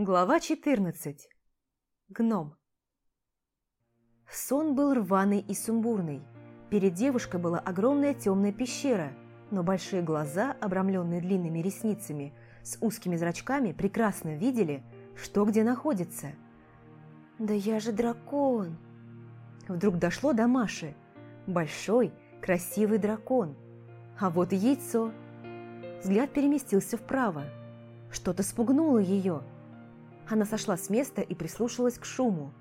Глава 14. Гном. Сон был рваный и сумбурный. Перед девушкой была огромная темная пещера, но большие глаза, обрамленные длинными ресницами, с узкими зрачками, прекрасно видели, что где находится. «Да я же дракон!» Вдруг дошло до Маши. Большой, красивый дракон. А вот и яйцо. Взгляд переместился вправо. Что-то спугнуло ее – она сошла с места и прислушалась к шуму.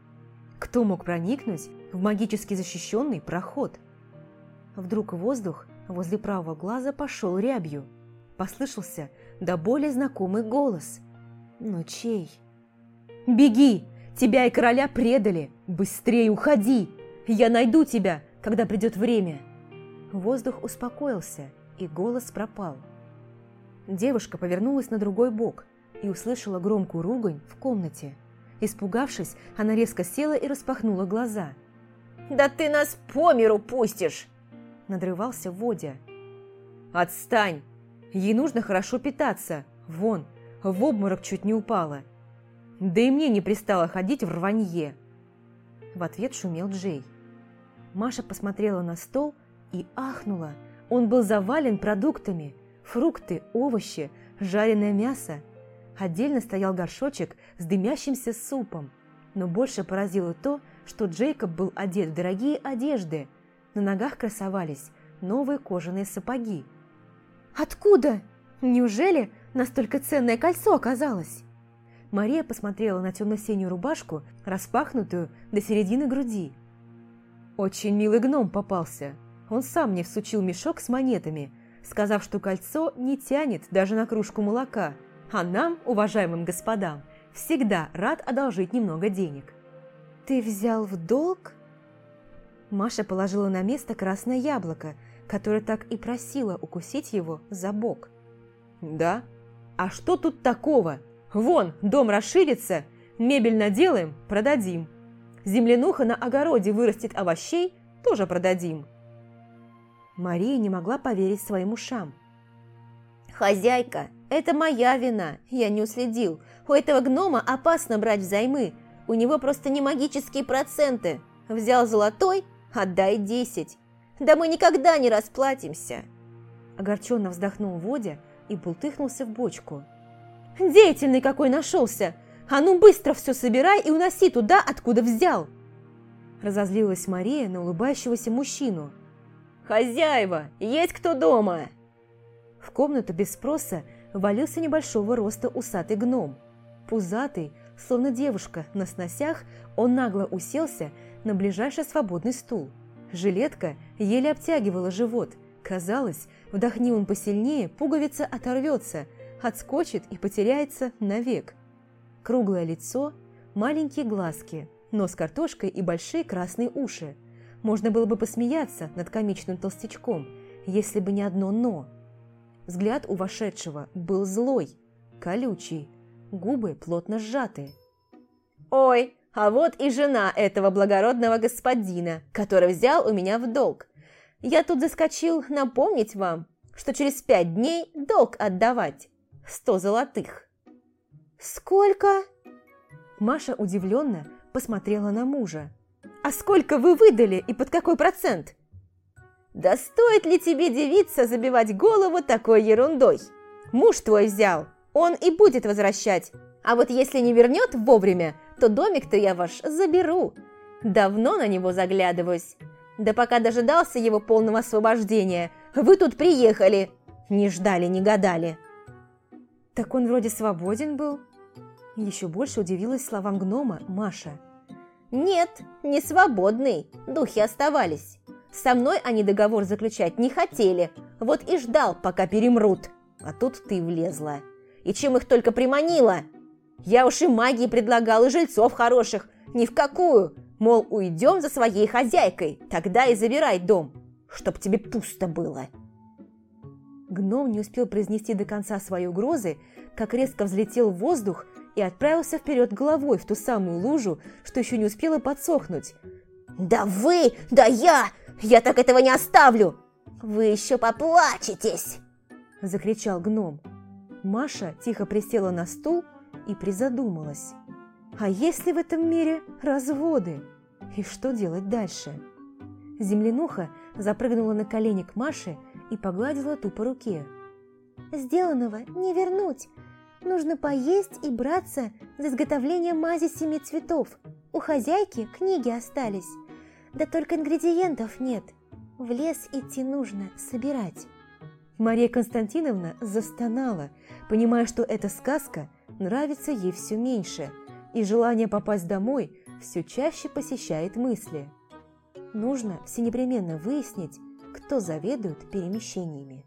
Кто мог проникнуть в магически защищенный проход? Вдруг воздух возле правого глаза пошел рябью. Послышался до более знакомый голос. Но чей? «Беги! Тебя и короля предали! Быстрее уходи! Я найду тебя, когда придет время!» Воздух успокоился, и голос пропал. Девушка повернулась на другой бок – и услышала громкую ругань в комнате. Испугавшись, она резко села и распахнула глаза. «Да ты нас по миру пустишь!» Надрывался Водя. «Отстань! Ей нужно хорошо питаться. Вон, в обморок чуть не упала. Да и мне не пристало ходить в рванье!» В ответ шумел Джей. Маша посмотрела на стол и ахнула. Он был завален продуктами. Фрукты, овощи, жареное мясо – Отдельно стоял горшочек с дымящимся супом. Но больше поразило то, что Джейкоб был одет в дорогие одежды. На ногах красовались новые кожаные сапоги. «Откуда? Неужели настолько ценное кольцо оказалось?» Мария посмотрела на темно-синюю рубашку, распахнутую до середины груди. «Очень милый гном попался. Он сам мне всучил мешок с монетами, сказав, что кольцо не тянет даже на кружку молока» а нам, уважаемым господам, всегда рад одолжить немного денег. «Ты взял в долг?» Маша положила на место красное яблоко, которое так и просила укусить его за бок. «Да? А что тут такого? Вон, дом расширится, мебель наделаем, продадим. Землянуха на огороде вырастет овощей, тоже продадим». Мария не могла поверить своим ушам. «Хозяйка, это моя вина, я не уследил. У этого гнома опасно брать взаймы. У него просто не магические проценты. Взял золотой, отдай десять. Да мы никогда не расплатимся. Огорченно вздохнул Водя и бултыхнулся в бочку. Деятельный какой нашелся! А ну быстро все собирай и уноси туда, откуда взял! Разозлилась Мария на улыбающегося мужчину. «Хозяева, есть кто дома?» Комнату без спроса валился небольшого роста усатый гном. Пузатый, словно девушка на сносях, он нагло уселся на ближайший свободный стул. Жилетка еле обтягивала живот. Казалось, вдохни он посильнее, пуговица оторвется, отскочит и потеряется навек. Круглое лицо, маленькие глазки, нос картошкой и большие красные уши. Можно было бы посмеяться над комичным толстячком, если бы не одно «но». Взгляд у вошедшего был злой, колючий, губы плотно сжаты. «Ой, а вот и жена этого благородного господина, который взял у меня в долг. Я тут заскочил напомнить вам, что через пять дней долг отдавать. Сто золотых». «Сколько?» Маша удивленно посмотрела на мужа. «А сколько вы выдали и под какой процент?» Да стоит ли тебе, девица, забивать голову такой ерундой? Муж твой взял, он и будет возвращать. А вот если не вернет вовремя, то домик-то я ваш заберу. Давно на него заглядываюсь. Да пока дожидался его полного освобождения, вы тут приехали. Не ждали, не гадали. Так он вроде свободен был. Еще больше удивилась словам гнома Маша. Нет, не свободный, духи оставались. Со мной они договор заключать не хотели, вот и ждал, пока перемрут. А тут ты влезла. И чем их только приманила? Я уж и магии предлагал, и жильцов хороших. Ни в какую. Мол, уйдем за своей хозяйкой, тогда и забирай дом, чтоб тебе пусто было. Гном не успел произнести до конца свои угрозы, как резко взлетел в воздух и отправился вперед головой в ту самую лужу, что еще не успела подсохнуть. «Да вы! Да я! Я так этого не оставлю! Вы еще поплачетесь!» Закричал гном. Маша тихо присела на стул и призадумалась. А если в этом мире разводы? И что делать дальше? Землянуха запрыгнула на колени к Маше и погладила ту по руке. «Сделанного не вернуть. Нужно поесть и браться за изготовление мази семи цветов. У хозяйки книги остались. Да только ингредиентов нет. В лес идти нужно, собирать». Мария Константиновна застонала, понимая, что эта сказка нравится ей все меньше, и желание попасть домой все чаще посещает мысли. Нужно всенепременно выяснить, кто заведует перемещениями.